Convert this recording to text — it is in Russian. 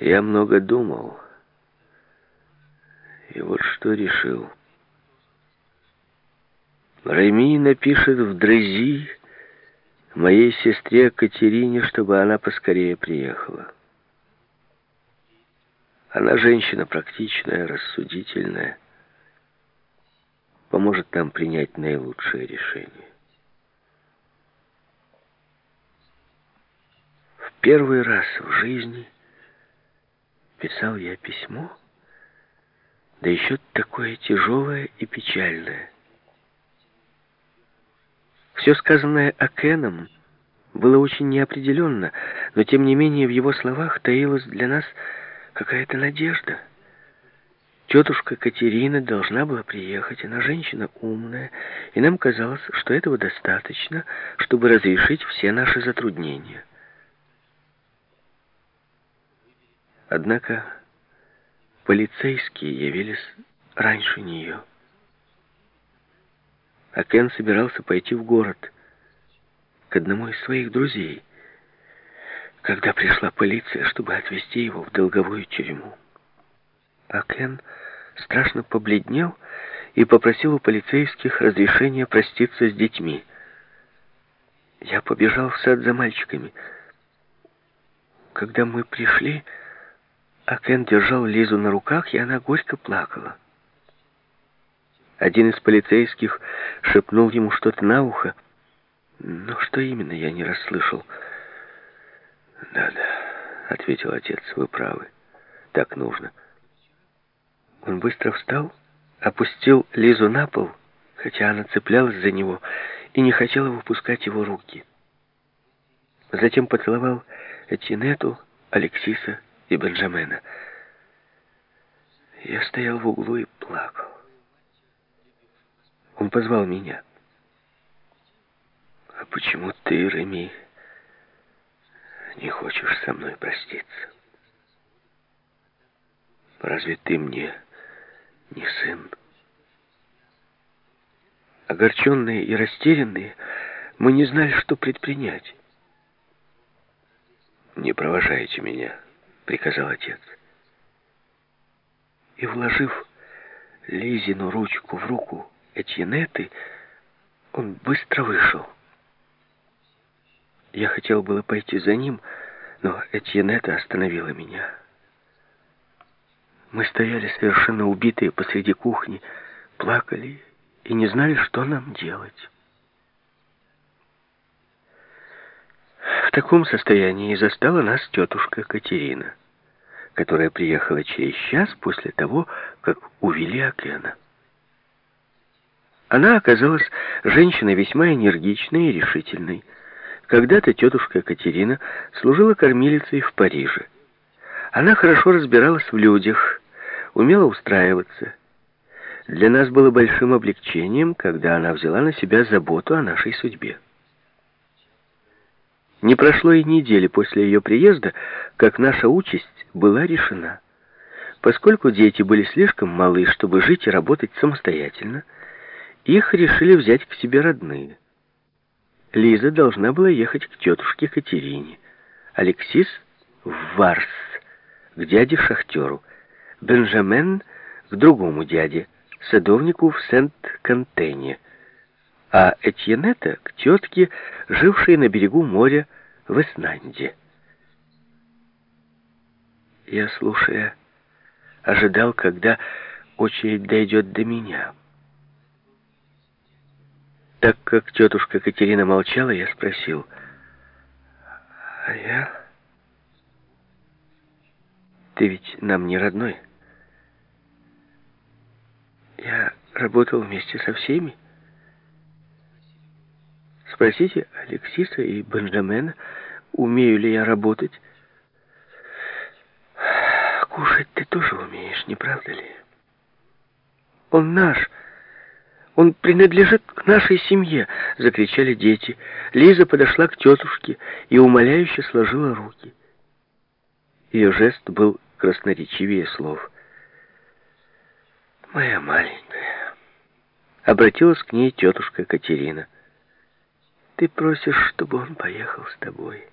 Я много думал. И вот что решил. Реми напишет в Дрези моей сестре Катерине, чтобы она поскорее приехала. Она женщина практичная, рассудительная. Поможет нам принять наилучшее решение. В первый раз в жизни писал я письмо, да еще такое тяжелое и печальное. Все сказанное Акеном было очень неопределенно, но тем не менее в его словах таилась для нас какая-то надежда. Тетушка Катерина должна была приехать, она женщина умная, и нам казалось, что этого достаточно, чтобы разрешить все наши затруднения. Однако полицейские явились раньше нее. А Кен собирался пойти в город к одному из своих друзей, когда пришла полиция, чтобы отвезти его в долговую тюрьму. А Кен страшно побледнел и попросил у полицейских разрешения проститься с детьми. Я побежал в сад за мальчиками. Когда мы пришли, Акен держал Лизу на руках, и она горько плакала. Один из полицейских шепнул ему что-то на ухо, но что именно, я не расслышал. «Да-да», — ответил отец, — «вы правы. Так нужно». Он быстро встал, опустил Лизу на пол, хотя она цеплялась за него и не хотела выпускать его руки. Затем поцеловал Этинету, Алексиса и Бенджамена. Я стоял в углу и плакал. Он позвал меня. «А почему ты, Реми, не хочешь со мной проститься? Разве ты мне не сын?» Огорченные и растерянные, мы не знали, что предпринять. «Не провожайте меня», — приказал отец. И, вложив Лизину ручку в руку, Этьенеты, он быстро вышел. Я хотел было пойти за ним, но Этьенета остановила меня. Мы стояли совершенно убитые посреди кухни, плакали и не знали, что нам делать. В таком состоянии застала нас тетушка Катерина, которая приехала через час после того, как увели Акена. Она оказалась женщиной весьма энергичной и решительной. Когда-то тетушка Катерина служила кормилицей в Париже. Она хорошо разбиралась в людях, умела устраиваться. Для нас было большим облегчением, когда она взяла на себя заботу о нашей судьбе. Не прошло и недели после ее приезда, как наша участь была решена. Поскольку дети были слишком малы, чтобы жить и работать самостоятельно, их решили взять к себе родные. Лиза должна была ехать к тетушке Катерине. Алексис в Варс, к дяде-шахтеру. Бенджамен к другому дяде, садовнику в Сент-Кантене. А Этьенета к тетке, жившей на берегу моря в Эснанде. Я, слушая, ожидал, когда очередь дойдет до меня. Так как тетушка Катерина молчала, я спросил, «А я? Ты ведь нам не родной?» «Я работал вместе со всеми?» «Спросите Алексиса и Бенджамена, умею ли я работать?» «Кушать ты тоже умеешь, не правда ли?» «Он наш!» Он принадлежит к нашей семье!» — закричали дети. Лиза подошла к тетушке и умоляюще сложила руки. Ее жест был красноречивее слов. «Моя маленькая!» — обратилась к ней тетушка Катерина. «Ты просишь, чтобы он поехал с тобой?»